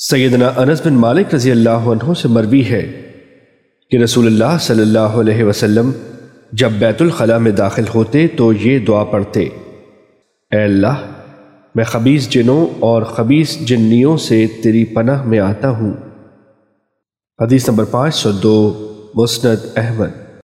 سیدنا انس بن مالک رضی اللہ عنہ سے مروی ہے کہ رسول اللہ صلی اللہ علیہ وسلم جب بیت الخلاء میں داخل ہوتے تو یہ دعا پڑھتے، اے اللہ، میں خبیص جنوں اور خبیص جنیوں سے تیری پناہ میں آتا ہوں۔ حدیث نمبر پانچ سو دو، مسند احمد۔